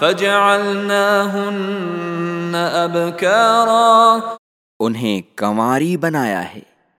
فجعلناهن ابکارا انہیں کنواری بنایا ہے۔